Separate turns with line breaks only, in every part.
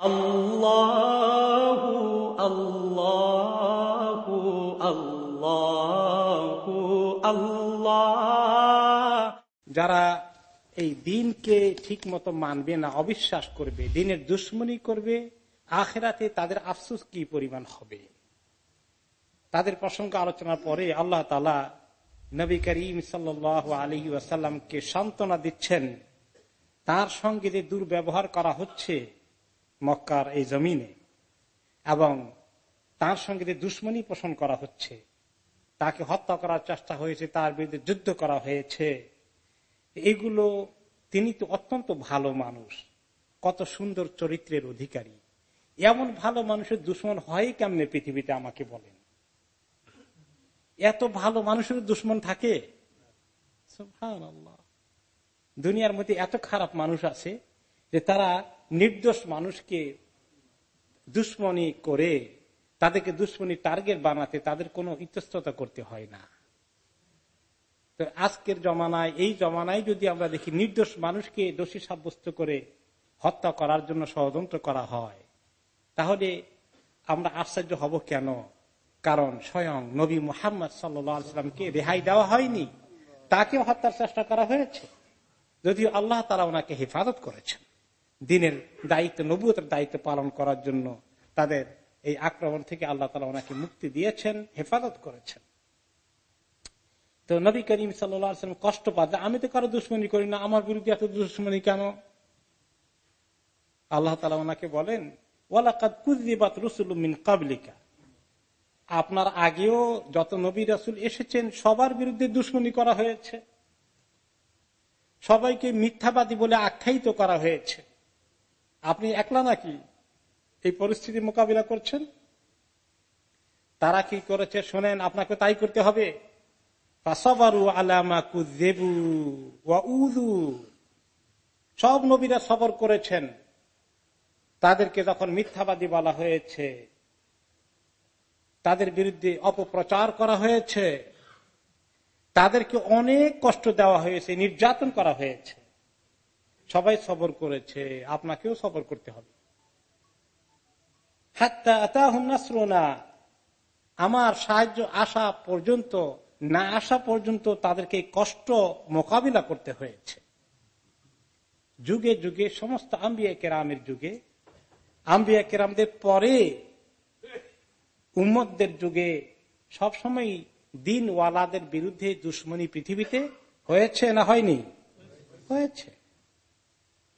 আল্লাহ আল্লাহ আল্লাহ আল্লাহ
যারা এই দিনকে ঠিক মতো মানবে না, অবিশ্বাস করবে, দিনের দুশ্মনী করবে, আখেরাতে তাদের আফসুস কি পরিমাণ হবে? তাদের প্রসঙ্গ আলোচনার পরে আল্লাহ তালা নবী করিম সাল আলহি ওয়াসাল্লামকে সান্ত্বনা দিচ্ছেন, তার সঙ্গে যে দুর্ব্যবহার করা হচ্ছে মক্কার এই জমিনে এবং তার সঙ্গে যে দুশ্মনী পোষণ করা হচ্ছে, তাকে হত্যা করার চেষ্টা হয়েছে, তার বিরুদ্ধে যুদ্ধ করা হয়েছে, এগুলো তিনি তো অত্যন্ত ভালো মানুষ, কত সুন্দর চরিত্রের অধিকারী। এমন ভালো মানুষের দুশ্মন হয় কেমনে পৃথিবীতে, আমাকে বলেন। এত ভালো মানুষের দুশ্মন থাকে? দুনিয়ার মধ্যে এত খারাপ মানুষ আছে যে তারা নির্দোষ মানুষকে দুশ্মনী করে, তাদেরকে দুশ্মনী টার্গেট বানাতে তাদের কোনো ইতস্ততা করতে হয় না। তো আজকের জমানায়, এই জমানায় যদি আমরা দেখি নির্দোষ মানুষকে দোষী সাব্যস্ত করে হত্যা করার জন্য ষড়যন্ত্র করা হয়, তাহলে আমরা আশ্চর্য হব কেন? কারণ স্বয়ং নবী মোহাম্মদ সাল্লামকে রেহাই দেওয়া হয়নি। তাকেও হত্যার চেষ্টা করা হয়েছে। যদিও আল্লাহ তারা ওনাকে হেফাজত করেছেন। দিনের দায়িত্ব নবুতের দায়িত্ব পালন করার জন্য তাদের এই আক্রমণ থেকে আল্লাহ তালা ওনাকে মুক্তি দিয়েছেন, হেফাজত করেছেন। তো নবী করিম সাল্লাম কষ্ট পাচ্ছে আমি তো কারও দুশ্মনী করি না, আমার বিরুদ্ধে এত দুশ্মনী কেন? আল্লাহ তালা ওনাকে বলেন আপনার আগেও যত নবী রাসুল এসেছেন, সবার বিরুদ্ধে দুশ্মনী করা হয়েছে। সবাইকে মিথ্যাবাদী বলে আখ্যায়িত করা হয়েছে। আপনি একলা নাকি এই পরিস্থিতি মোকাবিলা করছেন? তারা কি করেছে? শোনেন, আপনাকে তাই করতে হবে। সব নবীরা সবর করেছেন। তাদেরকে যখন মিথ্যাবাদী বলা হয়েছে, তাদের বিরুদ্ধে অপপ্রচার করা হয়েছে, তাদেরকে অনেক কষ্ট দেওয়া হয়েছে, নির্যাতন করা হয়েছে। সবাই সবর করেছে, আপনাকেও সবর করতে হবে। আমার সাহায্য আসা পর্যন্ত, না আসা পর্যন্ত তাদেরকে কষ্ট মোকাবিলা করতে হয়েছে। যুগে যুগে, সমস্ত আম্বিয়া কেরামের যুগে, আম্বিয়া কেরামদের পরে উম্মদের যুগে সবসময় দিন ওয়ালাদের বিরুদ্ধে দুশ্মনী পৃথিবীতে হয়েছে না হয়নি? হয়েছে।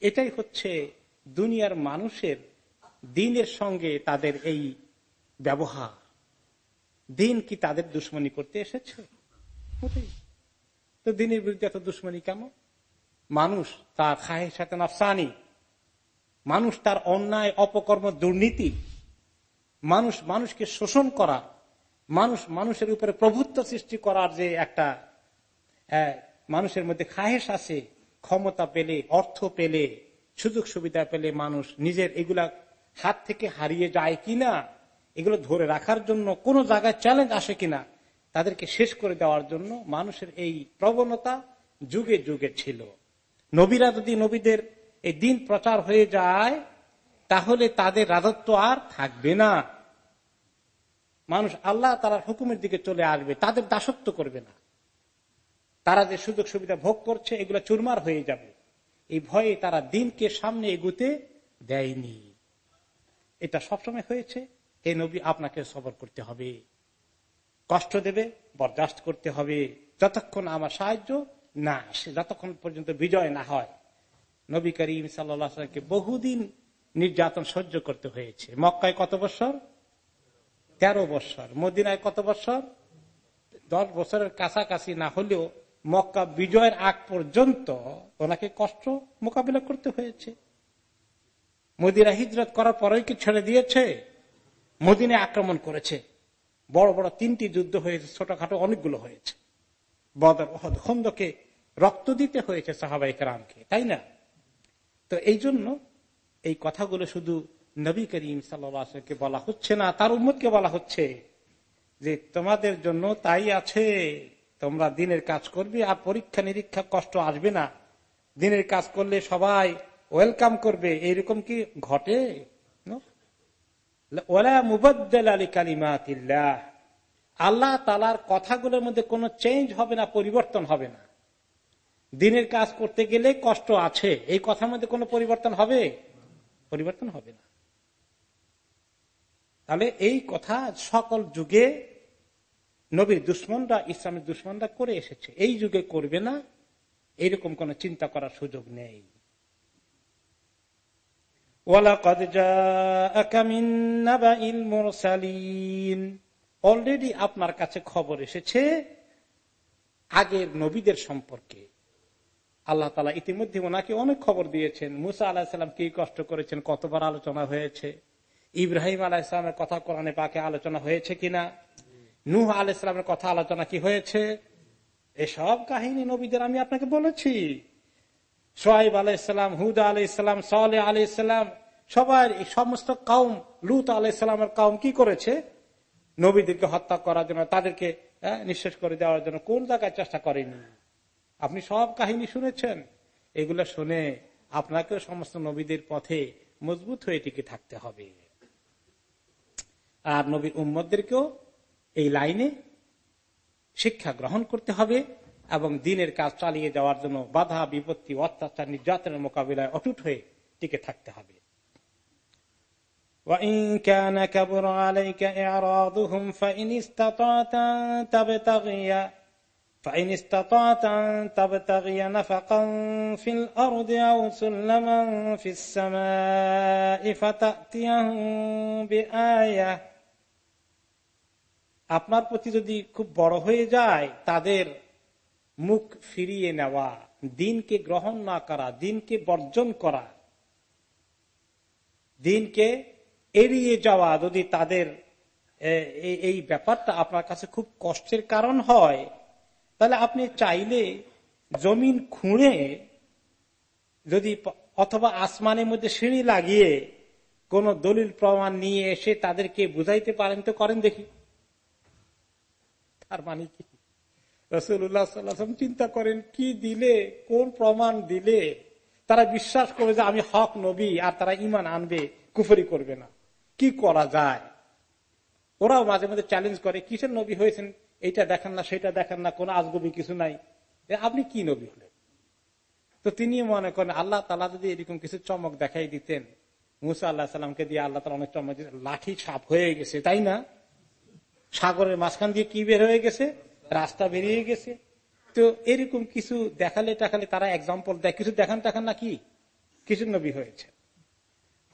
এটাই হচ্ছে দুনিয়ার মানুষের দিনের সঙ্গে তাদের এই ব্যবহার। দিন কি তাদের দুশ্মনী করতে এসেছে? তো দিনের বিরুদ্ধে এত দুশ্মনী কেন? মানুষ তার খায়ের সাথে নফসানি। মানুষ তার অন্যায়, অপকর্ম, দুর্নীতি। মানুষ মানুষকে শোষণ করা। মানুষ মানুষের উপরে প্রভুত্ব সৃষ্টি করার যে একটা মানুষের মধ্যে খাহেস আছে। ক্ষমতা পেলে, অর্থ পেলে, সুযোগ সুবিধা পেলে মানুষ নিজের এগুলা হাত থেকে হারিয়ে যায় কিনা, এগুলো ধরে রাখার জন্য কোন জায়গায় চ্যালেঞ্জ আসে কিনা, তাদেরকে শেষ করে দেওয়ার জন্য মানুষের এই প্রবণতা যুগে যুগে ছিল। নবীরা যদি নবীদের এই দিন প্রচার হয়ে যায়, তাহলে তাদের রাজত্ব আর থাকবে না। মানুষ আল্লাহ তারা হুকুমের দিকে চলে আসবে, তাদের দাসত্ব করবে না। তারা যে সুযোগ সুবিধা ভোগ করছে, এগুলো চুরমার হয়ে যাবে। এই ভয়ে তারা দিনকে সামনে এগুতে দেয়নি। এটা সবসময় হয়েছে। এই নবী, আপনাকে সবর করতে হবে। কষ্ট দেবে, বরদাস্ত করতে হবে। যতক্ষণ আমার সাহায্য না আসে, যতক্ষণ পর্যন্ত বিজয় না হয়, নবী করিম সাল্লামকে বহুদিন নির্যাতন সহ্য করতে হয়েছে। মক্কায় কত বছর? তেরো বছর। মদিনায় কত বছর? দশ বছরের কাছাকাছি না হলেও মক্কা বিজয়ের আগ পর্যন্ত ওনাকে কষ্ট মোকাবিলা করতে হয়েছে। মদিনা হিজরত করার পরেই কি ছেড়ে দিয়েছে? মদিনে আক্রমণ করেছে। বড় বড় তিনটি যুদ্ধ হয়েছে, ছোটখাটো অনেকগুলো হয়েছে। বদর খন্দকে রক্ত দিতে হয়েছে সাহাবাই রামকে তাই না? তো এই জন্য এই কথাগুলো শুধু নবী করিম সাল্লামকে বলা হচ্ছে না, তার উম্মতকে বলা হচ্ছে যে তোমাদের জন্য তাই আছে। তোমরা দিনের কাজ করবে আর পরীক্ষা নিরীক্ষা কষ্ট আসবে না। দিনের কাজ করলে সবাই ওয়েলকাম করবে। এইরকম কি ঘটে? আল্লাহ তালার কথাগুলোর মধ্যে কোনো চেঞ্জ হবে না, পরিবর্তন হবে না। দিনের কাজ করতে গেলে কষ্ট আছে। এই কথার মধ্যে কোনো পরিবর্তন হবে? পরিবর্তন হবে না। তাহলে এই কথা সকল যুগে নবীর দুশ্মনরা, ইসলামের দুশ্মনরা করে এসেছে। এই যুগে করবে না এইরকম কোন চিন্তা করার সুযোগ নেই। অলরেডি আপনার কাছে খবর এসেছে আগের নবীদের সম্পর্কে। আল্লাহ তালা ইতিমধ্যে ওনাকে অনেক খবর দিয়েছেন। মুসা আলাহিসাম কি কষ্ট করেছেন, কতবার আলোচনা হয়েছে? ইব্রাহিম আলাহিসামের কথা কোরআনে পাকে আলোচনা হয়েছে কিনা? নুহ আলাইসালামের কথা আলোচনা কি হয়েছে? এসব কাহিনী নবীদের আমি আপনাকে বলেছি। সোহাইব আলাইসালাম হুদা আলাই ইসলাম সালে আলাই ইসলাম সবার এই সমস্ত কাউম, লুত আলাইসালামের কাউম কি করেছে? নবীদেরকে হত্যা করার জন্য, তাদেরকে নিঃশেষ করে দেওয়ার জন্য কোন জায়গায় চেষ্টা করেনি? আপনি সব কাহিনী শুনেছেন। এগুলো শুনে আপনাকেও সমস্ত নবীদের পথে মজবুত হয়ে টিকে থাকতে হবে। আর নবীর উম্মদদেরকেও এই লাইনে শিক্ষা গ্রহণ করতে হবে এবং দিনের কাজ চালিয়ে যাওয়ার জন্য বাধা বিপত্তি অত্যাচার নির্যাতনের মোকাবিলায় অটুট হয়ে টিকে থাকতে হবে وإن كان كبر عليك إعراضهم فإن استطعت تبتغي فإن استطعت أن تبتغي نفقا في الأرض أو سلما في السماء فتأتيهم بآية আপনার প্রতি যদি খুব বড় হয়ে যায়, তাদের মুখ ফিরিয়ে নেওয়া, দিনকে গ্রহণ না করা, দিনকে বর্জন করা, দিনকে এড়িয়ে যাওয়া যদি তাদের এই ব্যাপারটা আপনার কাছে খুব কষ্টের কারণ হয়, তাহলে আপনি চাইলে জমিন খুঁড়ে যদি অথবা আসমানের মধ্যে সিঁড়ি লাগিয়ে কোন দলিল প্রমাণ নিয়ে এসে তাদেরকে বুঝাইতে পারেন তো করেন দেখি। তার মানে কি? রসুল্লাহ সাল্লাম চিন্তা করেন, কি দিলে, কোন প্রমাণ দিলে তারা বিশ্বাস করবে যে আমি হক নবী আর তারা ইমান আনবে, কুফরি করবে না। কি করা যায়? ওরাও মাঝে মাঝে চ্যালেঞ্জ করে, কিসের নবী হয়েছেন? এইটা দেখেন না, সেটা দেখেন না, কোন আজগবি কিছু নাই। আপনি কি নবী হলেন? তো তিনি মনে করেন, আল্লাহ তালা যদি এরকম কিছু চমক দেখাই দিতেন, মুসা আল্লাহ সাল্লামকে দিয়ে আল্লাহ তালা অনেক চমক লাঠি ছাপ হয়ে গেছে, তাই না? সাগরের মাঝখান দিয়ে কি বের হয়ে গেছে? রাস্তা বেরিয়ে গেছে। তো এরকম কিছু দেখালে টাকালে তারা এক্সাম্পল দেয়। কিছু দেখান টাকান না কি কিছু নবী হয়েছে।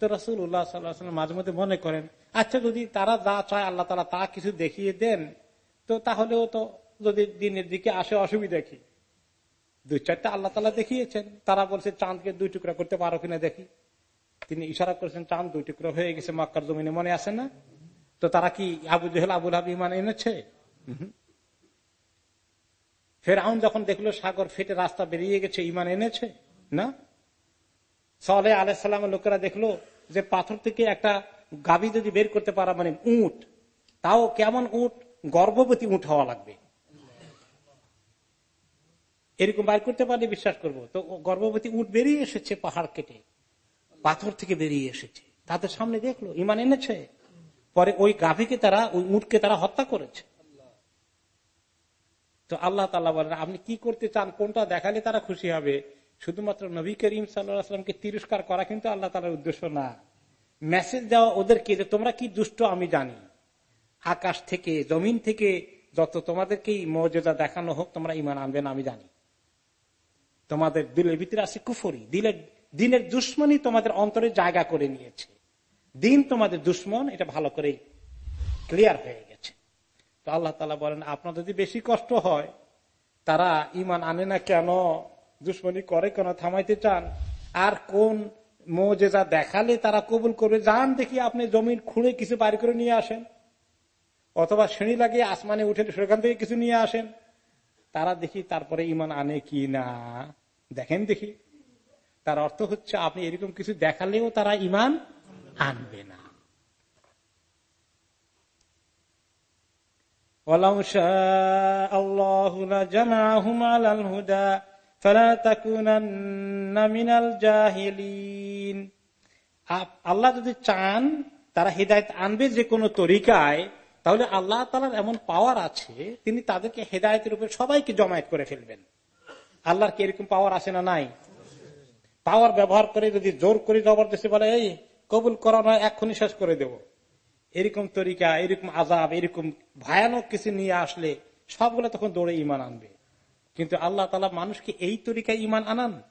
তো রসুল উল্লাহ সাল্লাহ মাঝে মধ্যে মনে করেন আচ্ছা যদি তারা যা চায় আল্লাহ তালা তা কিছু দেখিয়ে দেন, তো তাহলেও তো যদি দিনের দিকে আসে অসুবিধা কি? দুই চারটা আল্লাহ তালা দেখিয়েছেন। তারা বলছে, চাঁদকে দুই টুকরা করতে পারো কিনা দেখি। তিনি ইশারা করেছেন, চাঁদ দুই টুকরা হয়ে গেছে, মক্কার জমিনে মনে আছে না? তো তারা কি আবু জহেল আবুল হাবি ইমান এনেছে? ফের আউন যখন দেখল সাগর ফেটে রাস্তা বেরিয়ে গেছে ইমান এনেছে? না। সালে আলাইসাল্লামের লোকেরা দেখল যে পাথর থেকে একটা গাভী যদি বের করতে পারা মানে উঠ তাও কেমন উঠ গর্ভবতী উঠ হওয়া লাগবে। এরকম বাইর করতে পারলে বিশ্বাস করব। তো গর্ভবতী উঠ বেরিয়ে এসেছে পাহাড় কেটে পাথর থেকে বেরিয়ে এসেছে। তাদের সামনে দেখল ইমান এনেছে? পরে ওই গাভীকে তারা, ওই উঠকে তারা হত্যা করেছে। তো আল্লাহ তাল্লাহ বলেন, আপনি কি করতে চান, কোনটা দেখালে তারা খুশি হবে? শুধুমাত্র নবী করিম সাল্লামকে তিরস্কার করা কিন্তু আল্লাহ তালার উদ্দেশ্য না। মেসেজ দেওয়া ওদেরকে যে, তোমরা কি দুষ্ট, আমি জানি। আকাশ থেকে, জমিন থেকে যত তোমাদেরকেই মর্যাদা দেখানো হোক, তোমরা ইমান আনবে না, আমি জানি। তোমাদের দিলের ভিতরে আছে কুফরি। দিলের, দিনের দুশ্মনী তোমাদের অন্তরে জায়গা করে নিয়েছে। দিন তোমাদের দুশ্মন, এটা ভালো করে ক্লিয়ার হয়ে গেছে। তো আল্লাহ তালা বলেন, আপনার যদি বেশি কষ্ট হয়, তারা ইমান আনে না কেন? দুশ্মনী করে কেন? থামাইতে চান? আর কোন মোজেজা দেখালে তারা কবুল করবে? যান দেখি আপনি জমির খুঁড়ে কিছু বাড়ি করে নিয়ে আসেন। অথবা শ্রেণি লাগিয়ে আসমানে উঠে সেখান থেকে কিছু নিয়ে আসেন। তারা দেখি তারপরে ইমান আনে কি না? দেখেন দেখি। তার অর্থ হচ্ছে, আপনি এরকম কিছু দেখালেও তারা ইমান আনবে না। আল্লাহ যদি চান, তারা হেদায়ত আনবে যে কোনো তরিকায়, তাহলে আল্লাহ তালার এমন পাওয়ার আছে, তিনি তাদেরকে হেদায়তের উপর সবাইকে জমায়েত করে ফেলবেন। আল্লাহর কি এরকম পাওয়ার আছে না নাই? পাওয়ার ব্যবহার করে যদি জোর করে জবরদস্তি বলে, এই কবুল করা নয়, এক্ষুনি শেষ করে দেব। এরকম তরিকা, এরকম আজাব এরকম ভয়ানক কিছু নিয়ে আসলে সবগুলো তখন দৌড়ে ইমান আনবে। কিন্তু আল্লাহ তালা মানুষকে এই তরিকায় ইমান আনান?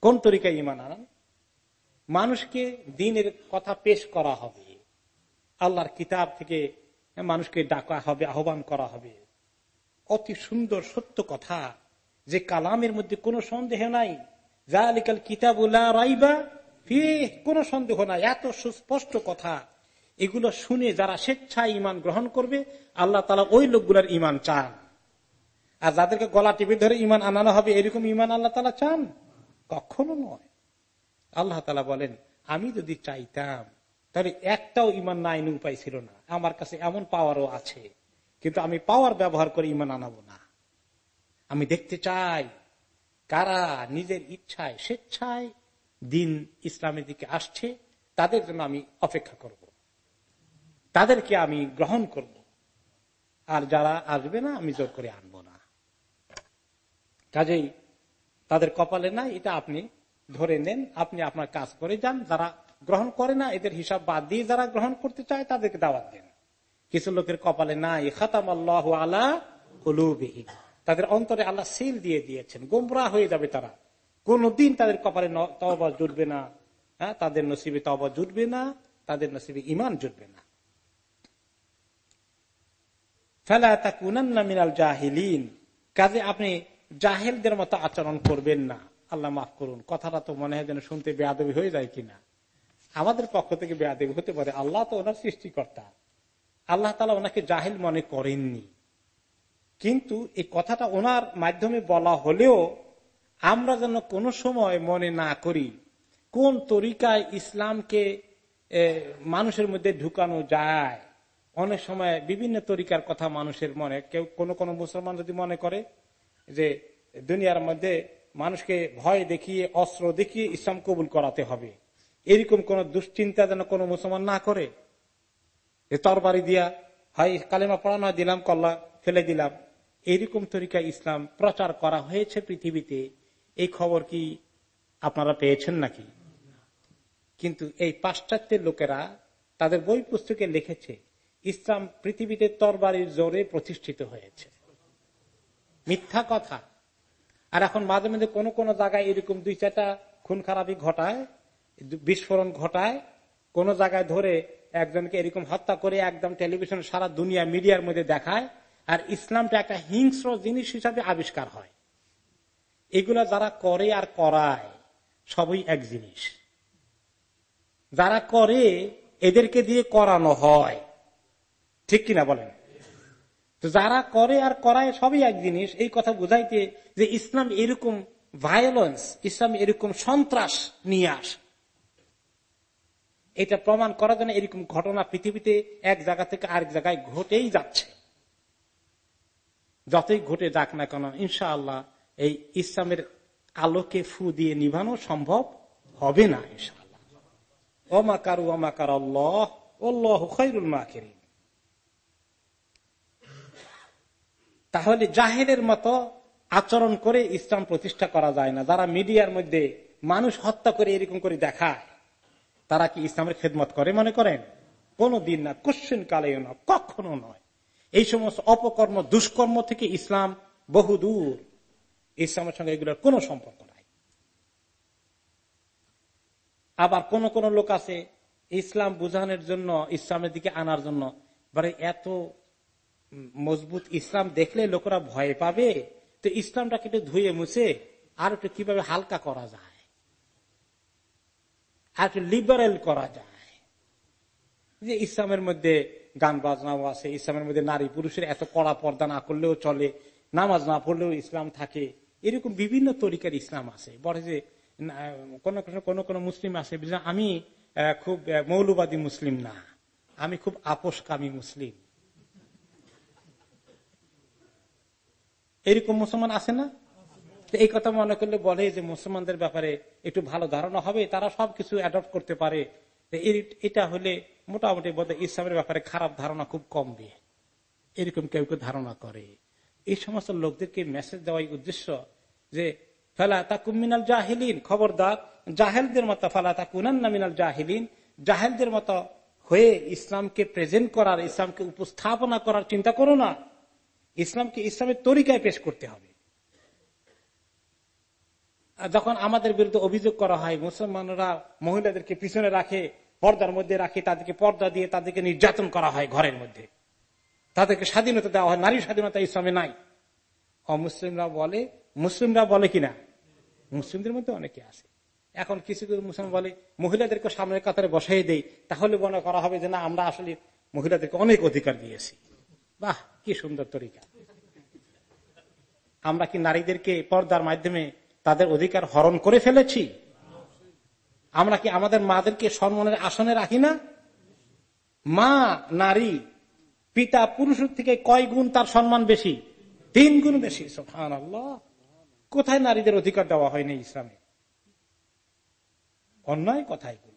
কোন তরিকায় ইমান আনান? মানুষকে দিনের কথা পেশ করা হবে। আল্লাহর কিতাব থেকে মানুষকে ডাকা হবে, আহ্বান করা হবে। অতি সুন্দর, সত্য কথা। যে কালামের মধ্যে কোনো সন্দেহ নাই। জালিকাল কিতাবুল্লাহ রাইবা কোনো সন্দেহ নাই, এত সুস্পষ্ট কথা। এগুলো শুনে যারা স্বেচ্ছায় ইমান গ্রহণ করবে, আল্লাহ তালা ওই লোকগুলার ইমান চান। আর যাদেরকে গলা টিপে ধরে ইমান আনানো হবে, এরকম ইমান আল্লাহ তালা চান? কখনো নয়। আল্লাহ তালা বলেন, আমি যদি চাইতাম, তাহলে একটাও ইমান না আইনে উপায় ছিল না। আমার কাছে এমন পাওয়ারও আছে। কিন্তু আমি পাওয়ার ব্যবহার করে ইমান আনাবো না। আমি দেখতে চাই কারা নিজের ইচ্ছায়, স্বেচ্ছায় দিন ইসলামের দিকে আসছে, তাদের জন্য আমি অপেক্ষা করব। তাদেরকে আমি গ্রহণ করব। আর যারা আসবে না, আমি জোর করে আনব না। কাজেই তাদের কপালে নাই, এটা আপনি ধরে নেন, আপনি আপনার কাজ করে যান। যারা গ্রহণ করে না, এদের হিসাব বাদ দিয়ে যারা গ্রহণ করতে চায়, তাদেরকে দাওয়াত দেন। কিছু লোকের কপালে নাই খাতাম আল্লাহ আলা তাদের অন্তরে আল্লাহ সিল দিয়ে দিয়েছেন গোমরা হয়ে যাবে তারা। কোনদিন তাদের কপালে তওবা জুটবে না। হ্যাঁ তাদের নসিবে তওবা জুটবে না, তাদের নসিবে ইমান জুটবে না। ফেলা তা কুনান্না মিনাল জাহিলিন। কাজে আপনি জাহেলদের মতো আচরণ করবেন না। আল্লাহ মাফ করুন, কথাটা তো মনে হয় যেন শুনতে বেয়াদবি হয়ে যায় কিনা। আমাদের পক্ষ থেকে বেয়াদবি হতে পারে, আল্লাহ তো ওনার সৃষ্টিকর্তা। আল্লাহ তালা ওনাকে জাহেল মনে করেননি। কিন্তু এই কথাটা ওনার মাধ্যমে বলা হলেও আমরা যেন কোনো সময় মনে না করি কোন তরিকায় ইসলামকে মানুষের মধ্যে ঢুকানো যায়। অনেক সময় বিভিন্ন তরিকার কথা মানুষের মনে, কেউ কোন কোনো মুসলমান যদি মনে করে যে দুনিয়ার মধ্যে মানুষকে ভয় দেখিয়ে, অস্ত্র দেখিয়ে ইসলাম কবুল করাতে হবে, এরকম কোন দুশ্চিন্তা যেন কোনো মুসলমান না করে? তরবারি দিয়া হয় কালেমা পড়ানো দিলাম, কল্লা, ফেলে দিলাম। এইরকম তরিকা ইসলাম প্রচার করা হয়েছে পৃথিবীতে। এই খবর কি আপনারা পেয়েছেন নাকি? কিন্তু এই পাশ্চাত্যের লোকেরা তাদের বই পুস্তকে লিখেছে, ইসলাম পৃথিবীতে তরবারির জোরে প্রতিষ্ঠিত হয়েছে। মিথ্যা কথা। আর এখন মাঝে মাঝে কোনো কোনো জায়গায় এরকম দুই চারটা খুন খারাপি ঘটায়, বিস্ফোরণ ঘটায়, কোন জায়গায় ধরে একজনকে এরকম হত্যা করে একদম টেলিভিশন সারা দুনিয়া মিডিয়ার মধ্যে দেখায়, আর ইসলামটা একটা হিংস্র জিনিস হিসাবে আবিষ্কার হয়। এগুলা যারা করে আর করায়, সবই এক জিনিস। যারা করে, এদেরকে দিয়ে করানো হয়। ঠিক কিনা বলেন? যারা করে আর করায়, সবই এক জিনিস। এই কথা বুঝাইতে যে ইসলাম এরকম ভায়োলেন্স ইসলাম এরকম সন্ত্রাস নিয়ে আস। এটা প্রমাণ করার জন্য এরকম ঘটনা পৃথিবীতে এক জায়গা থেকে আরেক জায়গায় ঘটেই যাচ্ছে। যতই ঘটে যাক না কেন, ইনশাআল্লাহ এই ইসলামের আলোকে ফু দিয়ে নিভানো সম্ভব হবে না তাহলে জাহেদের মতো আচরণ করে ইসলাম প্রতিষ্ঠা করা যায় না। যারা মিডিয়ার মধ্যে মানুষ হত্যা করে এরকম করে দেখায়, তারা কি ইসলামের খেদমত করে মনে করেন? কোন দিন না, কোশ্চেন কালেও না, কখনো নয়। এই সমস্ত অপকর্ম, দুষ্কর্ম থেকে ইসলাম বহু দূর ইসলামের সঙ্গে এগুলোর কোনো সম্পর্ক নাই। আবার কোন কোন লোক আছে, ইসলাম বুঝানোর জন্য, ইসলামের দিকে আনার জন্য এত মজবুত ইসলাম দেখলে লোকেরা ভয় পাবে, তো ইসলামটাকে একটু ধুয়ে মুছে আর একটু কীভাবে হালকা করা যায়, আর একটু লিবারেল করা যায়। যে ইসলামের মধ্যে গান বাজনাও আছে, ইসলামের মধ্যে নারী পুরুষের এত কড়া পর্দা না করলেও চলে, নামাজ না পড়লেও ইসলাম থাকে এরকম বিভিন্ন তরিকার ইসলাম আছে। বলে যে কোন কোন মুসলিম আছে। আমি খুব মৌলবাদী মুসলিম না। আমি খুব আপোষকামী মুসলিম। এরকম মুসলমান আছে না? এই কথা মনে করলে বলে যে, মুসলমানদের ব্যাপারে একটু ভালো ধারণা হবে, তারা সবকিছু অ্যাডপ্ট করতে পারে। এটা হলে মোটামুটি ইসলামের ব্যাপারে খারাপ ধারণা খুব কম দিয়ে এরকম কেউ কেউ ধারণা করে। এই সমস্ত লোকদেরকে মেসেজ দেওয়াই উদ্দেশ্য যে, ফেলা তা কুমিনাল জাহিলিন। খবরদার, জাহেলদের মতো, ফালা তা কুনান্না মিনাল জাহিলিন। জাহেলদের মতো হয়ে ইসলামকে প্রেজেন্ট করার, ইসলামকে উপস্থাপনা করার চিন্তা করো না। ইসলামকে ইসলামের তরিকায় পেশ করতে হবে। যখন আমাদের বিরুদ্ধে অভিযোগ করা হয়, মুসলমানরা মহিলাদেরকে পিছনে রাখে, পর্দার মধ্যে রাখে, তাদেরকে পর্দা দিয়ে তাদেরকে নির্যাতন করা হয় ঘরের মধ্যে। তাদেরকে স্বাধীনতা দেওয়া হয়। নারী স্বাধীনতা ইসলামে নাই। অমুসলিমরা বলে, মুসলিমরা বলে কিনা? মুসলিমদের মধ্যে অনেকে আছে। এখন কিছু কিছু মুসলিম বলে, মহিলাদেরকে সামনের কাতারে বসাই দেই, তাহলে মনে করা হবে যে না, আমরা আসলে মহিলাদেরকে অনেক অধিকার দিয়েছি। বাহ, কি সুন্দর তরিকা। আমরা কি নারীদেরকে পর্দার মাধ্যমে তাদের অধিকার হরণ করে ফেলেছি? আমরা কি আমাদের মাদেরকে সম্মানের আসনে রাখি না? মা, নারী পিতা পুরুষের থেকে কয় গুণ তার সম্মান বেশি? তিন গুণ বেশি সোফান কোথায় নারীদের অধিকার দেওয়া হয়নি ইসলামে? অন্যায় কথা এগুলো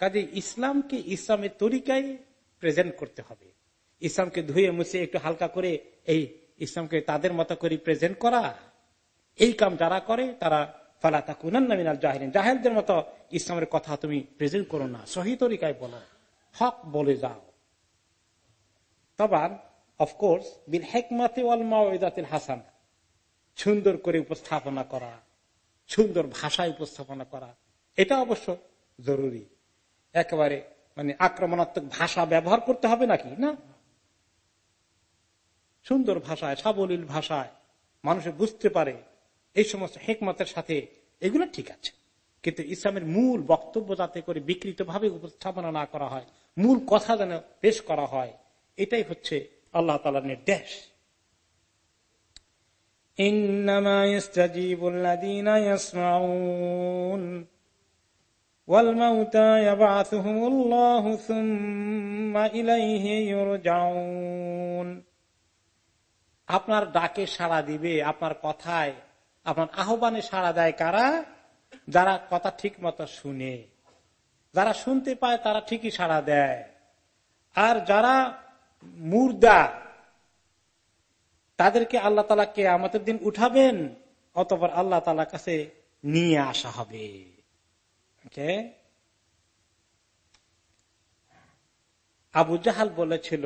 কাজে ইসলামকে ইসলামের তরিকায় প্রেজেন্ট করতে হবে। ইসলামকে ধুয়ে মুছে একটু হালকা করে এই ইসলামকে তাদের মতো করে প্রেজেন্ট করা। এই কাম যারা করে, তারা ফালাতা কুনান্নামিনাল জাহেরিন জাহেলদের মতো ইসলামের কথা তুমি প্রেজেন্ট করো না। সহি তরিকায় বলো। হক বলে যাও। তবার অফকোর্স বিল হেকমাতে হাসান সুন্দর করে উপস্থাপনা করা, সুন্দর ভাষায় উপস্থাপনা করা, এটা অবশ্য জরুরি। একেবারে মানে আক্রমণাত্মক ভাষা ব্যবহার করতে হবে নাকি? না। সুন্দর ভাষায়, সাবলীল ভাষায় মানুষে বুঝতে পারে, এই সমস্ত হেকমতের সাথে এগুলো ঠিক আছে। কিন্তু ইসলামের মূল বক্তব্য যাতে করে বিকৃত ভাবে উপস্থাপনা না করা হয়, মূল কথা যেন পেশ করা হয় এটাই হচ্ছে আল্লাহ তালার নির্দেশ। আপনার ডাকে সাড়া দিবে, আপনার কথায়, আপনার আহ্বানে সাড়া দেয় কারা? যারা কথা ঠিক মতো শুনে। যারা শুনতে পায় তারা ঠিকই সাড়া দেয়। আর যারা মুর্দা। তাদেরকে আল্লাহ তালা কে আমাদের দিন উঠাবেন, অতপর আল্লাহ তালা কাছে নিয়ে আসা হবে। আবু জাহাল বলেছিল,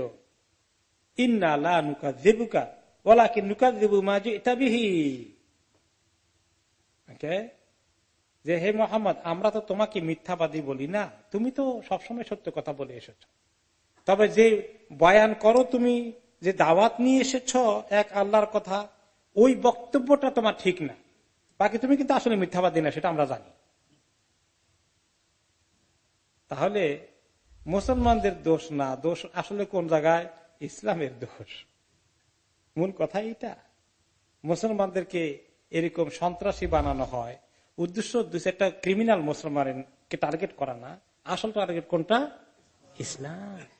ইন্না নুকা দেবুকা বলা কি নুকা দেবু মাঝি তাবিহি যে, হে মোহাম্মদ, আমরা তো তোমাকে মিথ্যাবাদী বলি না। তুমি তো সবসময় সত্য কথা বলে এসেছ। তবে যে বয়ান করো তুমি, যে দাওয়াত নিয়ে এসেছ এক আল্লাহর কথা, ওই বক্তব্যটা তোমার ঠিক না। বাকি তুমি কিন্তু আসলে মিথ্যাবাদী না, সেটা আমরা জানি। তাহলে মুসলমানদের দোষ না, দোষ আসলে কোন জায়গায়? ইসলামের দোষ। মূল কথা এটা মুসলমানদেরকে এরকম সন্ত্রাসী বানানো হয়। উদ্দেশ্য চারটা ক্রিমিনাল মুসলমানকে টার্গেট করা না। আসল টার্গেট কোনটা? ইসলাম।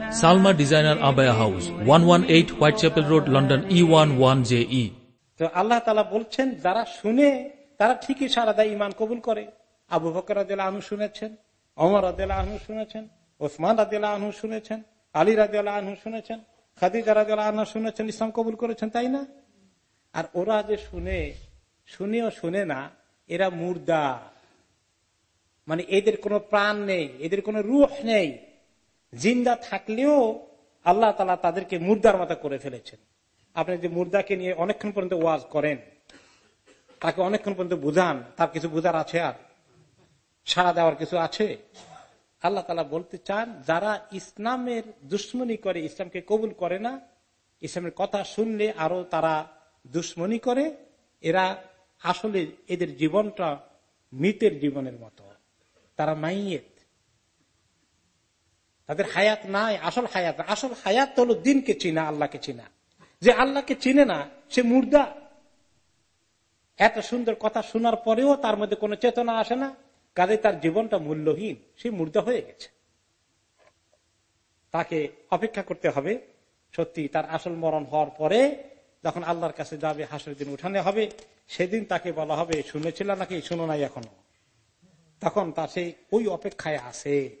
Salma designer abaya house one one eight white chapel road, London E one one J E
তো আল্লাহ তালা বলছেন, যারা শুনে, তারা ঠিকই সারা দেয় ইমান কবুল করে। আবু বকর আনু শুনেছেন অমর রাদিয়াল আনু শুনেছেন, ওসমান রাদিয়াল আনু শুনেছেন, আলী রাদিয়াল আনু শুনেছেন, খাদিজা রাদিয়াল আনহু শুনেছেন, ইসলাম কবুল করেছেন, তাই না? আর ওরা যে শুনে, শুনেও শুনে না, এরা মুর্দা। মানে এদের কোনো প্রাণ নেই, এদের কোনো রুহ নেই। জিন্দা থাকলেও আল্লাহ তালা তাদেরকে মুর্দার মতো করে ফেলেছেন। আপনি যে মুর্দাকে নিয়ে অনেকক্ষণ পর্যন্ত ওয়াজ করেন, তাকে অনেকক্ষণ পর্যন্ত বুঝান, তার কিছু বুঝার আছে আর? সাড়া দেওয়ার কিছু আছে? আল্লাহ তালা বলতে চান, যারা ইসলামের দুশ্মনী করে, ইসলামকে কবুল করে না, ইসলামের কথা শুনলে আরও তারা দুশ্মনী করে, এরা আসলে এদের জীবনটা মৃতের জীবনের মতো। তারা মাইয়েত তাদের হায়াত নাই, আসল হায়াত আসল হায়াত হলো দিনকে চিনা, আল্লাহকে চিনা। যে আল্লাহকে চিনে না, সে মুর্দা। এত সুন্দর কথা শোনার পরেও তার মধ্যে কোনো চেতনা আসে না। কাজে তার জীবনটা মূল্যহীন। সে মুর্দা হয়ে গেছে। তাকে অপেক্ষা করতে হবে। সত্যি তার আসল মরণ হওয়ার পরে যখন আল্লাহর কাছে যাবে হাসের দিন উঠানে হবে, সেদিন তাকে বলা হবে, শুনেছিল নাকি? শুনো নাই এখনও? তখন তার সেই ওই অপেক্ষায় আছে।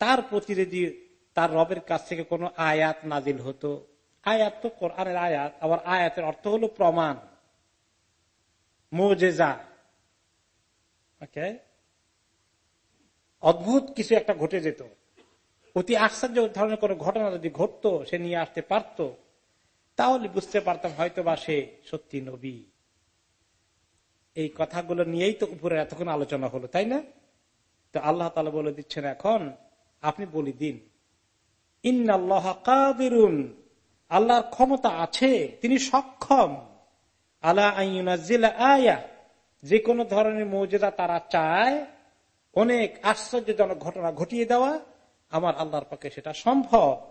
তার প্রতি যদি তার রবের কাছ থেকে কোনো আয়াত নাজিল হতো। আয়াত তো কোরআনের আয়াত, আবার আয়াতের অর্থ হলো প্রমাণ। মোজেজা। ওকে অদ্ভুত কিছু একটা ঘটে যেত। অতি আশ্চর্য ধরনের কোন ঘটনা যদি ঘটতো, সে নিয়ে আসতে পারত, তাহলে বুঝতে পারতাম হয়তো বা সে সত্যি নবী। এই কথাগুলো নিয়েই তো উপরে এতক্ষণ আলোচনা হলো, তাই না? তো আল্লাহ তালা বলে দিচ্ছেন এখন আপনি বলি দিন। ইন্নাল্লাহ কাদিরুন। আল্লাহর ক্ষমতা আছে, তিনি সক্ষম। আল্লাহ আয়া। যে কোনো ধরনের মৌজেদা তারা চায়, অনেক আশ্চর্যজনক ঘটনা ঘটিয়ে দেওয়া, আমার আল্লাহর পক্ষে সেটা সম্ভব।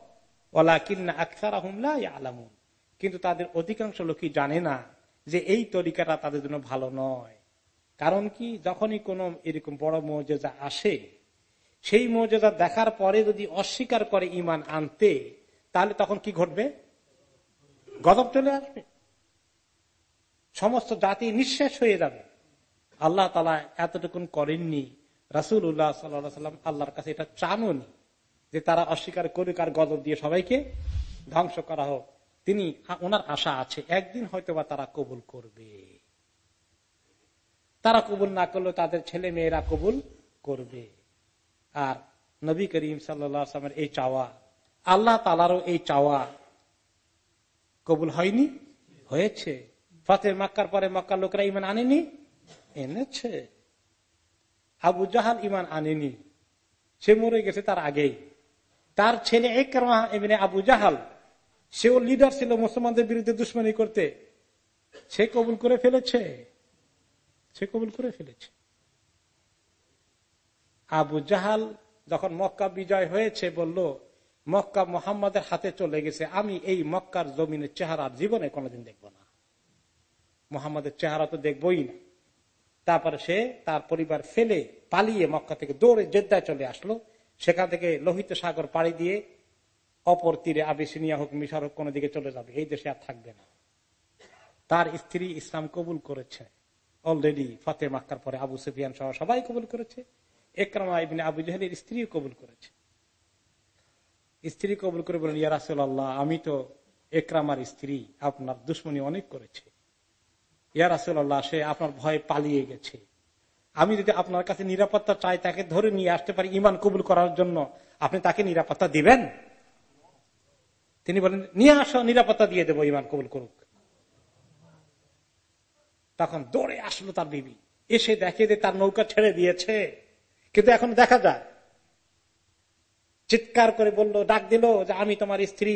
ওলা কিন্না আখতার আহমলা আলামুন কিন্তু তাদের অধিকাংশ লোকই জানে না যে এই তরিকাটা তাদের জন্য ভালো নয়। কারণ কি? যখনই কোন এরকম বড় মর্যাদা আসে সেই মর্যাদা দেখার পরে যদি অস্বীকার করে ইমান আনতে, তাহলে তখন কি ঘটবে? গদব চলে আসবে। সমস্ত জাতি নিঃশেষ হয়ে যাবে। আল্লাহ তালা এতটুকুন করেননি। রাসুল উল্লাহ সাল্লাম আল্লাহর কাছে এটা চাননি যে তারা অস্বীকার করুক আর গদব দিয়ে সবাইকে ধ্বংস করা হোক। তিনি ওনার আশা আছে, একদিন হয়তো বা তারা কবুল করবে। তারা কবুল না করলে তাদের ছেলে মেয়েরা কবুল করবে। আর নবী করিম সাল্লামের এই চাওয়া, আল্লাহ তালারও এই চাওয়া কবুল হয়নি? হয়েছে। ফতে মক্কার পরে মক্কার লোকরা ইমান আনেনি? এনেছে। আবু জাহাল ইমান আনেনি। সে মরে গেছে তার আগেই। তার ছেলে একরমা এমনি আবু জাহাল, সেও লিডার ছিল মুসলমানদের বিরুদ্ধে দুশ্মনী করতে। সে কবুল করে ফেলেছে। সে কবুল করে ফেলেছে। আবু জাহাল যখন মক্কা বিজয় হয়েছে, বলল, মক্কা মোহাম্মদের হাতে চলে গেছে। আমি এই মক্কার জমিনের চেহারা জীবনে কোনোদিন দেখব না। মোহাম্মদের চেহারা তো দেখবই না। তারপরে সে তার পরিবার ফেলে পালিয়ে মক্কা থেকে দৌড়ে জেদ্দায় চলে আসলো। সেখান থেকে লোহিত সাগর পাড়ি দিয়ে অপর তীরে আবিসিনিয়া হোক, মিশার হোক, কোনো দিকে চলে যাবে। এই দেশে আর থাকবে না। তার স্ত্রী ইসলাম কবুল করেছে। অলরেডি ফতে মাক্কার পরে আবু সুফিয়ান সহ সবাই কবুল করেছে। একরামা ইবিন আবু জাহেলের স্ত্রী কবুল করেছে। স্ত্রী কবুল করে বলেন ইয়ারাসুল্লাহ আমি তো একরামার স্ত্রী, আপনার দুশ্মনী অনেক করেছে। ইয়ারাসুল্লাহ সে আপনার ভয়ে পালিয়ে গেছে। আমি যদি আপনার কাছে নিরাপত্তা চাই, তাকে ধরে নিয়ে আসতে পারি ইমান কবুল করার জন্য, আপনি তাকে নিরাপত্তা দিবেন? তিনি বলেন, নিয়ে আসো, নিরাপত্তা দিয়ে দেবো ইমান কবুল করুক। তখন দৌড়ে আসলো তার বিবি। এসে দেখে যে তার নৌকা ছেড়ে দিয়েছে। কিন্তু এখন দেখা যায়, চিৎকার করে বলল, ডাক দিল যে আমি তোমার স্ত্রী,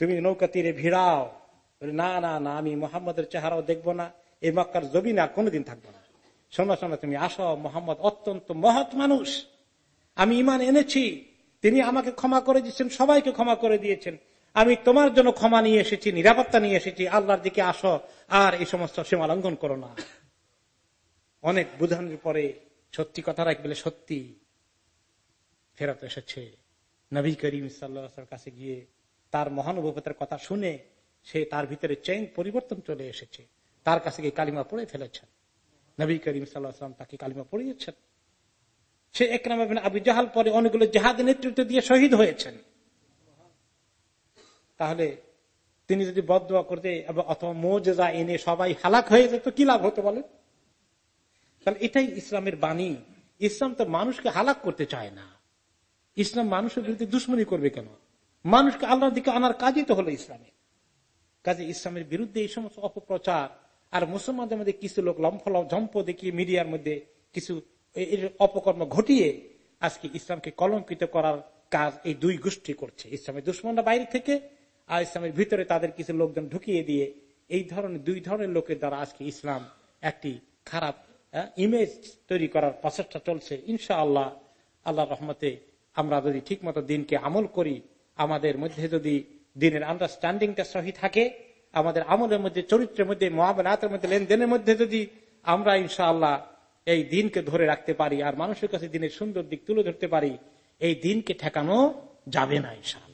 তুমি নৌকা তীরে ভিড়াও। না না না, আমি মোহাম্মদের চেহারাও দেখব না, এই মক্কার জবি না কোনোদিন থাকব না। শোনা শোনা, তুমি আসো, মোহাম্মদ অত্যন্ত মহৎ মানুষ। আমি ইমান এনেছি, তিনি আমাকে ক্ষমা করে দিচ্ছেন সবাইকে ক্ষমা করে দিয়েছেন। আমি তোমার জন্য ক্ষমা নিয়ে এসেছি, নিরাপত্তা নিয়ে এসেছি, আল্লাহর দিকে আসো, আর এই সমস্ত সীমা লঙ্ঘন করো না। অনেক বুঝানোর পরে সত্যি কথা রাখবে সত্যি ফেরত এসেছে। নবী করিম সাল্লার কাছে গিয়ে তার মহানুভবতার কথা শুনে সে তার ভিতরে চেঞ্জ পরিবর্তন চলে এসেছে। তার কাছে গিয়ে কালিমা পড়ে ফেলেছেন। নবী করিম সাল্লাহাম তাকে কালিমা পড়িয়েছেন। সে একরাম আবু জাহাল পরে অনেকগুলো জাহাজ নেতৃত্ব দিয়ে শহীদ হয়েছেন। তাহলে তিনি যদি বদয়া করতে অথবা মোজা এনে সবাই হালাক হয়ে যেত, কি লাভ হতো বলে তাহলে এটাই ইসলামের বাণী। ইসলাম তো মানুষকে হালাক করতে চায় না। ইসলাম মানুষের বিরুদ্ধে দুশ্মনী করবে কেন? মানুষকে আল্লাহর দিকে আনার কাজই তো হলো ইসলামে কাজে ইসলামের বিরুদ্ধে এই সমস্ত অপপ্রচার আর মুসলমানদের মধ্যে কিছু লোক লম্ফল ঝম্প দেখিয়ে মিডিয়ার মধ্যে কিছু অপকর্ম ঘটিয়ে আজকে ইসলামকে কলঙ্কিত করার কাজ এই দুই গোষ্ঠী করছে। ইসলামের দুশ্মনরা বাইরে থেকে আর ইসলামের ভিতরে তাদের কিছু লোকজন ঢুকিয়ে দিয়ে এই ধরনের দুই ধরনের লোকের দ্বারা আজকে ইসলাম একটি খারাপ ইমেজ তৈরি করার প্রচেষ্টা চলছে। ইনশা আল্লাহ আল্লাহ রহমতে আমরা যদি ঠিক মতো দিনকে আমল করি, আমাদের মধ্যে যদি দিনের আন্ডারস্ট্যান্ডিংটা সহি থাকে, আমাদের আমলের মধ্যে, চরিত্রের মধ্যে মহাবনাতের মধ্যে, লেনদেনের মধ্যে যদি আমরা ইনশাআল্লাহ এই দিনকে ধরে রাখতে পারি আর মানুষের কাছে দিনের সুন্দর দিক তুলে ধরতে পারি, এই দিনকে ঠেকানো যাবে না ইনশাআল্লাহ।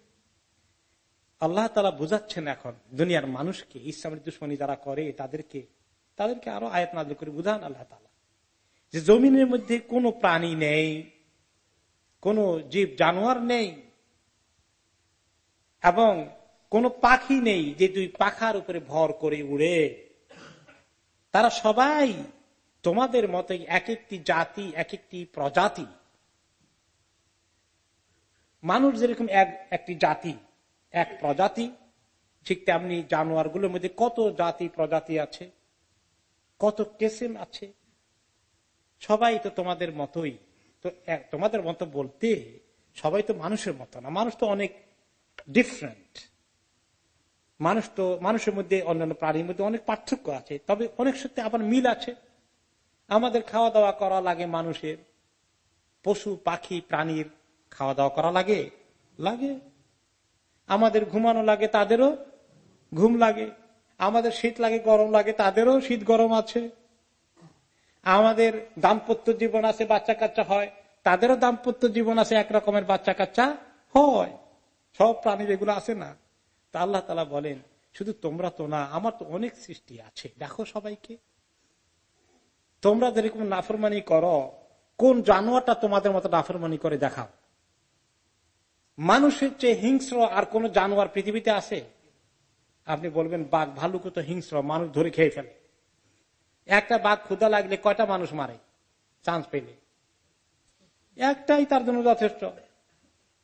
আল্লাহ তালা বুঝাচ্ছেন এখন দুনিয়ার মানুষকে, ইসলামের দুশ্মনী যারা করে, তাদেরকে তাদেরকে আরও আয়াত নাজল করে বুঝান আল্লাহ তালা যে জমিনের মধ্যে কোনো প্রাণী নেই, কোন জীব, জানোয়ার নেই, এবং কোন পাখি নেই যে দুই পাখার উপরে ভর করে উড়ে। তারা সবাই তোমাদের মতে এক একটি জাতি এক একটি প্রজাতি। মানুষ যেরকম এক, একটি জাতি এক প্রজাতি, ঠিক তেমনি জানোয়ারগুলোর মধ্যে কত জাতি প্রজাতি আছে, কত কেসেম আছে। সবাই তো তোমাদের মতোই। তো তোমাদের মতো বলতে সবাই তো মানুষের মতো না। মানুষ তো অনেক ডিফারেন্ট মানুষ তো, মানুষের মধ্যে অন্যান্য প্রাণীর মধ্যে অনেক পার্থক্য আছে। তবে অনেক সত্যি আবার মিল আছে। আমাদের খাওয়া দাওয়া করা লাগে মানুষের। পশু, পাখি, প্রাণীর খাওয়া দাওয়া করা লাগে? লাগে। আমাদের ঘুমানো লাগে তাদেরও ঘুম লাগে। আমাদের শীত লাগে, গরম লাগে, তাদেরও শীত গরম আছে। আমাদের দাম্পত্য জীবন আছে, বাচ্চা কাচ্চা হয়, তাদেরও দাম্পত্য জীবন আছে, এক রকমের বাচ্চা কাচ্চা হয়। সব প্রাণীর এগুলো আছে না? তা আল্লাহ তালা বলেন, শুধু তোমরা তো না, আমার তো অনেক সৃষ্টি আছে। দেখো সবাইকে। তোমরা যেরকম নাফরমানি করো, কোন জানোয়ারটা তোমাদের মতো নাফরমানি করে দেখাও। মানুষের চেয়ে হিংস্র আর কোন জানোয়ার পৃথিবীতে আছে? আপনি বলবেন, বাঘ ভালুকে তো হিংস্র, মানুষ ধরে খেয়ে ফেলে। একটা বাঘ ক্ষুদা লাগলে কয়টা মানুষ মারে? চান্স পেলে। একটাই তার জন্য যথেষ্ট।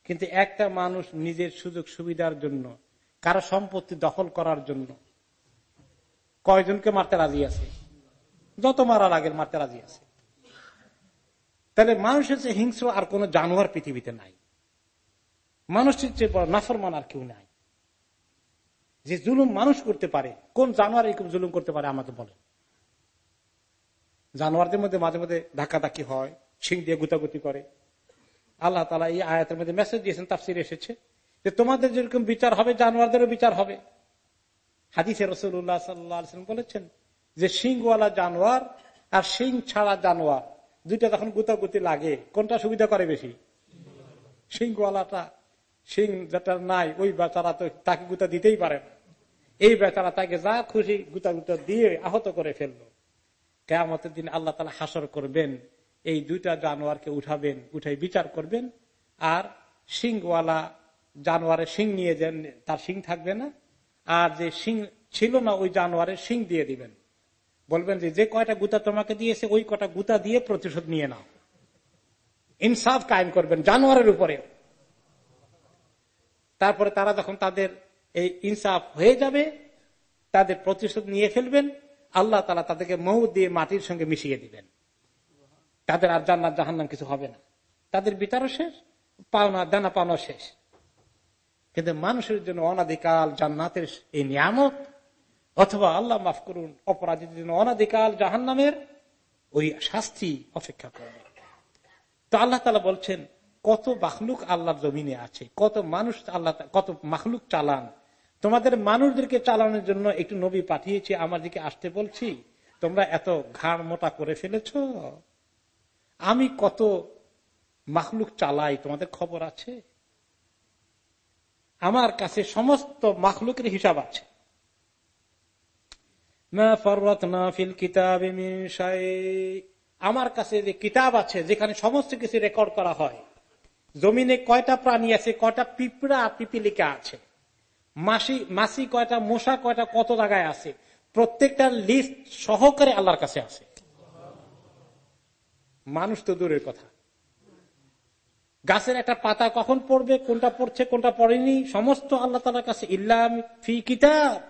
কিন্তু একটা মানুষ নিজের সুযোগ সুবিধার জন্য, কারও সম্পত্তি দখল করার জন্য, কয়জনকে মারতে রাজি আছে? যত মারা লাগে মারতে রাজি আছে। তাহলে মানুষের যে হিংস্র আর কোন জানোয়ার পৃথিবীতে নাই। মানুষের চেয়ে বড় নাফরমান আর কেউ নাই। যে জুলুম মানুষ করতে পারে, কোন জানোয়ার এরকম জুলুম করতে পারে আমাকে বলেন জানোয়ারদের মধ্যে মাঝে মাঝে ধাক্কাধাক্কি হয় সিং দিয়ে গুতাগুতি করে। আল্লাহ তালা এই আয়াতের মধ্যে মেসেজ দিয়েছেন, তাফসির এসেছে যে তোমাদের যেরকম বিচার হবে, জানোয়ারদেরও বিচার হবে। হাদিসে রসুল্লাহ সাল্লাম বলেছেন যে সিংওয়ালা জানোয়ার আর সিং ছাড়া জানোয়ার, দুইটা যখন গুতাগুতি লাগে, কোনটা সুবিধা করে বেশি? সিংওয়ালাটা সিং যেটা নাই, ওই বেচারা তো তাকে গুতা দিতেই পারে না। এই বেচারা তাকে যা খুশি গুতা গুতা দিয়ে আহত করে ফেলল। কেয়ামতের দিন আল্লাহ তালা হাসর করবেন, এই দুইটা জানোয়ারকে উঠাবেন, উঠাই বিচার করবেন, আর সিংওয়ালা জানোয়ারের সিং নিয়ে যান, তার সিং থাকবে না, আর যে সিং ছিল না, ওই জানোয়ারের সিং দিয়ে দিবেন। বলবেন যে যে কয়টা গুতা তোমাকে দিয়েছে, ওই কটা গুতা দিয়ে প্রতিশোধ নিয়ে নাও। ইনসাফ কায়েম করবেন জানোয়ারের উপরে। তারপরে তারা যখন তাদের এই ইনসাফ হয়ে যাবে, তাদের প্রতিশোধ নিয়ে ফেলবেন, আল্লাহ তালা তাদেরকে মৌ দিয়ে মাটির সঙ্গে মিশিয়ে দিবেন। তাদের আর জান্নাত জাহান্নাম কিছু হবে না। তাদের বিচারও শেষ, পাওনা, দানা পাওনা শেষ। কিন্তু মানুষের জন্য অনাদিকাল জান্নাতের এই নিয়ামত, অথবা আল্লাহ মাফ করুন, অপরাধীদের জন্য অনাদিকাল জাহান্নামের ওই শাস্তি অপেক্ষা করবে। তো আল্লাহ তালা বলছেন কত মাখলুক আল্লাহর জমিনে আছে, কত মানুষ আল্লাহ কত মাখলুক চালান। তোমাদের মানুষদেরকে চালানোর জন্য একটু নবী পাঠিয়েছি, আমার দিকে আসতে বলছি, তোমরা এত ঘাড় মোটা করে ফেলেছ। আমি কত মাখলুক চালাই, তোমাদের খবর আছে? আমার কাছে সমস্ত মাখলুকের হিসাব আছে। আমার কাছে যে কিতাব আছে, যেখানে সমস্ত কিছু রেকর্ড করা হয় জমিনে কয়টা প্রাণী আছে, কয়টা পিঁপড়া পিপিলিকা আছে? মাসি মাসি কয়টা, মশা কয়টা, কত জায়গায় আছে? প্রত্যেকটা লিস্ট সহকারে আল্লাহর কাছে আছে। মানুষ তো দূরের কথা। গাছের একটা পাতা কখন পড়বে, কোনটা পড়ছে, কোনটা পড়েনি, সমস্ত আল্লাহ তালার কাছে ইল্লাম ফি কিতাব।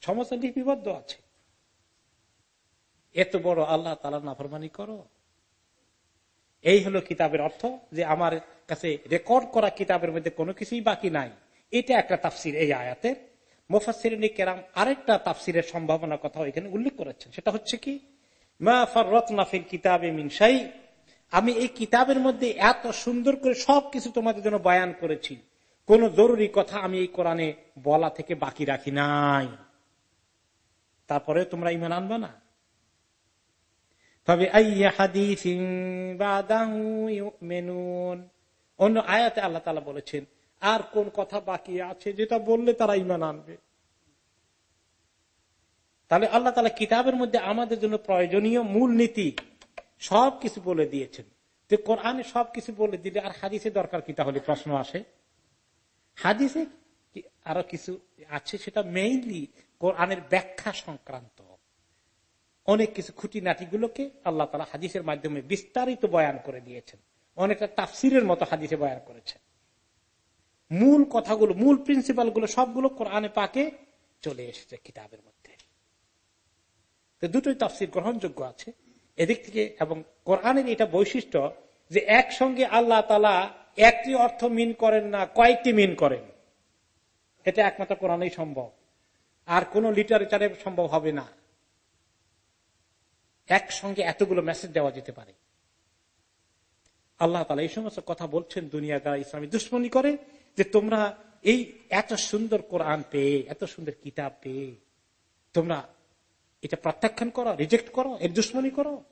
সমস্ত লিপিবদ্ধ আছে। এত বড় আল্লাহ তালা নাফরমানি করো। এই হলো কিতাবের অর্থ যে আমার কাছে রেকর্ড করা কিতাবের মধ্যে কোনো কিছুই বাকি নাই। এটা একটা তাফসির এই আয়াতের। মোফাসির কেরাম আরেকটা তাফসিরের সম্ভাবনার কথা এখানে উল্লেখ করেছেন। সেটা হচ্ছে কি? কিতাবে মিনসাই আমি এই কিতাবের মধ্যে এত সুন্দর করে সবকিছু তোমাদের জন্য বয়ান করেছি। কোন জরুরি কথা আমি এই কোরআনে বলা থেকে বাকি রাখি নাই। তারপরে তোমরা ইমান আনবা না? তবে অন্য আয়াতে আল্লাহ তালা বলেছেন, আর কোন কথা বাকি আছে যেটা বললে তারা ইমান আনবে? তাহলে আল্লাহ তালা কিতাবের মধ্যে আমাদের জন্য প্রয়োজনীয় মূল নীতি সব কিছু বলে দিয়েছেন। তো কোরআনে সব কিছু বলে দিলে আর হাদিসে দরকার কি তাহলে প্রশ্ন আসে? হাদিসে আরও কিছু আছে সেটা মেইনলি কোরআনের ব্যাখ্যা সংক্রান্ত। অনেক কিছু খুঁটিনাটি গুলোকে আল্লাহ তালা হাদিসের মাধ্যমে বিস্তারিত বয়ান করে দিয়েছেন। অনেকটা তাফসিরের মতো হাদিসে বয়ান করেছেন। মূল কথাগুলো, মূল প্রিন্সিপালগুলো সবগুলো কোরআনে পাকে চলে এসেছে কিতাবের মধ্যে। তো দুটোই তাফসির গ্রহণযোগ্য আছে। এদিক থেকে এবং কোরআনের এটা বৈশিষ্ট্য যে একসঙ্গে আল্লাহ তালা একটি অর্থ মিন করেন না, কয়েকটি মিন করেন। এটা একমাত্র কোরআনেই সম্ভব। আর কোন লিটারেচারে সম্ভব হবে না। একসঙ্গে এতগুলো মেসেজ দেওয়া যেতে পারে। আল্লাহ তালা এই সমস্ত কথা বলছেন দুনিয়া যারা ইসলামী দুশ্মনী করে যে তোমরা এই এত সুন্দর কোরআন পেয়ে, এত সুন্দর কিতাব পেয়ে, তোমরা এটা প্রত্যাখ্যান করো রিজেক্ট করো, এর দুশ্মনী করো।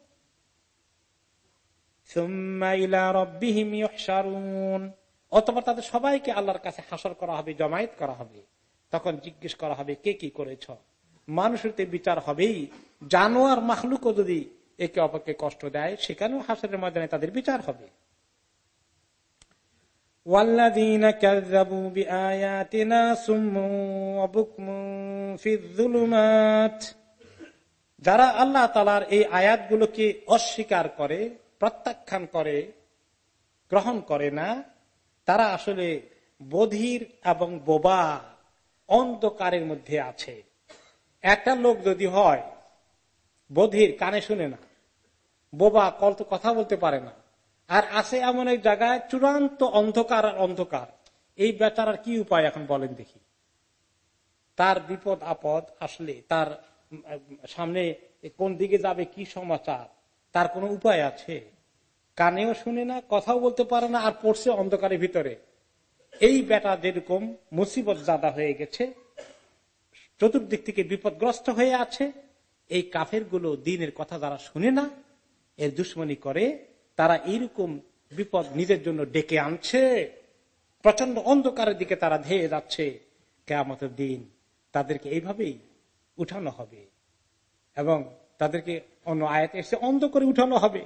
অতপর তাদের সবাইকে আল্লাহর কাছে হাসর করা হবে, জমায়েত করা হবে। তখন জিজ্ঞেস করা হবে, কে কি করেছ? মানুষের বিচার হবেই। জানোয়ার মাহলুকও যদি একে অপরকে কষ্ট দেয়, সেখানেও হাসরের ময়দানে তাদের বিচার হবে। যারা আল্লাহ তালার এই আয়াতগুলোকে অস্বীকার করে, প্রত্যাখ্যান করে, গ্রহণ করে না, তারা আসলে বধির এবং বোবা অন্ধকারের মধ্যে আছে। একটা লোক যদি হয় বধির কানে শুনে না। বোবা কল তো কথা বলতে পারে না। আর আছে এমন এক জায়গায় চূড়ান্ত অন্ধকার আর অন্ধকার। এই বেচারার কি উপায় এখন বলেন দেখি। তার বিপদ আপদ আসলে তার সামনে কোন দিকে যাবে কি সমাচার, তার কোনো উপায় আছে? কানেও শুনে না, কথাও বলতে পারে না, আর পড়ছে অন্ধকারের ভিতরে। এই বেটা যেরকম মুসিবত জাদা হয়ে গেছে, চতুর্দিক থেকে বিপদগ্রস্ত হয়ে আছে এই কাফেরগুলো দিনের কথা যারা শুনে না, এর দুশ্মনী করে, তারা এইরকম বিপদ নিজের জন্য ডেকে আনছে। প্রচণ্ড অন্ধকারের দিকে তারা ধেয়ে যাচ্ছে। কেয়ামতের দিন তাদেরকে এইভাবেই উঠানো হবে এবং তাদেরকে অন্য আয়াতে এসে অন্ধ করে উঠানো হবে।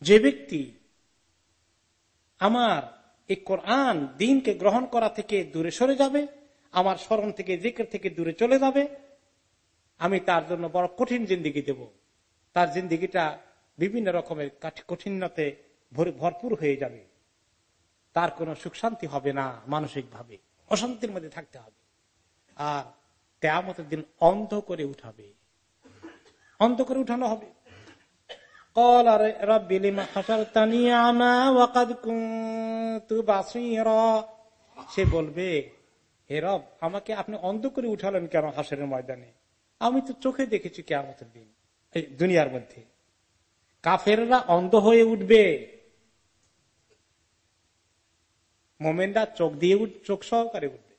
যে ব্যক্তি আমার এই কোরআন দিনকে গ্রহণ করা থেকে দূরে সরে যাবে, আমার স্মরণ থেকে, জিকের থেকে দূরে চলে যাবে, আমি তার জন্য বড় কঠিন জিন্দিগি দেব। তার জিন্দিগিটা বিভিন্ন রকমের কঠিনতে ভরপুর হয়ে যাবে। তার কোনো সুখ শান্তি হবে না মানসিক ভাবে অশান্তির মধ্যে থাকতে হবে। আর তেমতের দিন অন্ধ করে উঠাবে। অন্ধ করে উঠানো হবে। সে বলবে, হে রব, আমাকে আপনি অন্ধ করে উঠালেন কেন হাসরের ময়দানে? আমি তো চোখে দেখেছি কেমতের দিন দুনিয়ার মধ্যে। কাফেররা অন্ধ হয়ে উঠবে। মোমেনরা চোখ দিয়ে চোখ সহকারে উঠবে।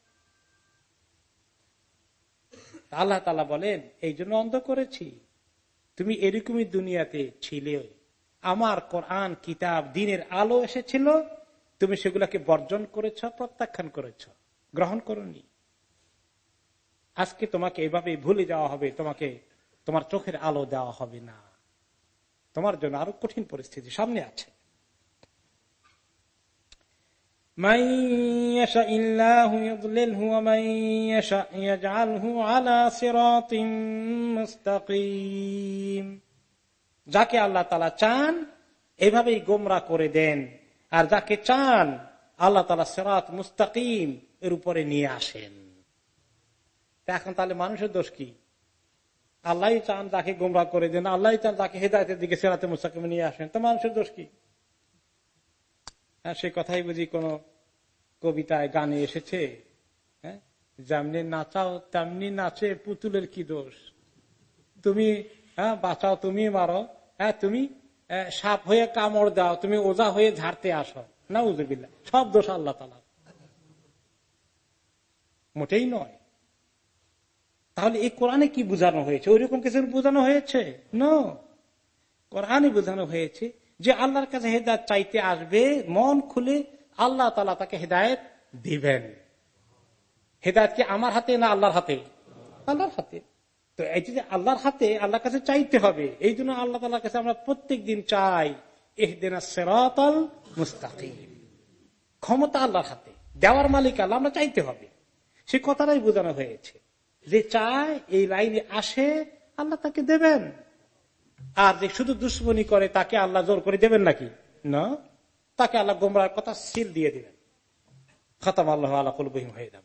আল্লাহ তালা বলেন, এই জন্য অন্ধ করেছি। তুমি এরকমই দুনিয়াতে ছিলে। আমার কোরআন, কিতাব, দিনের আলো এসেছিল। তুমি সেগুলাকে বর্জন করেছ, প্রত্যাখ্যান করেছ। গ্রহণ করনি। আজকে তোমাকে এভাবে ভুলে যাওয়া হবে। তোমাকে, তোমার চোখের আলো দেওয়া হবে না। তোমার জন্য আরও কঠিন পরিস্থিতি সামনে আছে। যাকে আল্লাহ তালা চান, এভাবেই গোমরা করে দেন। আর যাকে চান, আল্লাহ তালা সেরাত মুস্তাকিম এর উপরে নিয়ে আসেন। এখন তাহলে মানুষের দোষ কি? আল্লাহ চান তাকে গোমরা করে দেন আল্লাহ চান তাকে হেদায়তের দিকে সেরাতে মুস্তাকিম নিয়ে আসেন। তো মানুষের দোষ কি? সে কথাই বুঝি কোন কবিতায় গানে এসেছে। হ্যাঁ যেমনি নাচাও, তেমনি নাচে পুতুলের কি দোষ? তুমি হ্যাঁ বাঁচাও, তুমি মারো। হ্যাঁ তুমি সাপ হয়ে কামড় দাও, তুমি ওজা হয়ে ঝাড়তে আসো। না উজুবিল্লা সব দোষ আল্লাহ তালা মোটেই নয়। তাহলে এই কোরআনে কি বোঝানো হয়েছে? ওই রকম কিছু বোঝানো হয়েছে? ন। কোরআনে বোঝানো হয়েছে যে আল্লাহর কাছে হেদায়ত চাইতে আসবে, মন খুলে আল্লাহ তালা তাকে হেদায়ত দিবেন। হেদায়ত কি আমার হাতে না আল্লাহর হাতে? আল্লাহর হাতে। তো এই যে আল্লাহর হাতে আল্লাহর কাছে চাইতে হবে, এই জন্য আল্লাহ তালার কাছে আমরা প্রত্যেক দিন চাই এহদিনা সেরাতল মুস্তাকিম। ক্ষমতা আল্লাহর হাতে, দেওয়ার মালিক আল্লাহ, আমরা চাইতে হবে। সে কথাটাই বোঝানো হয়েছে। যে চায় এই লাইনে আসে, আল্লাহ তাকে দেবেন। আর যে শুধু দুশ্মনী করে তাকে আল্লাহ জোর করে দেবেন নাকি? না। তাকে আল্লাহ গোমরার কথা সিল দিয়ে দিবেন। খতম আল্লাহ আল্লাহ কুলবহিম হয়ে যাবে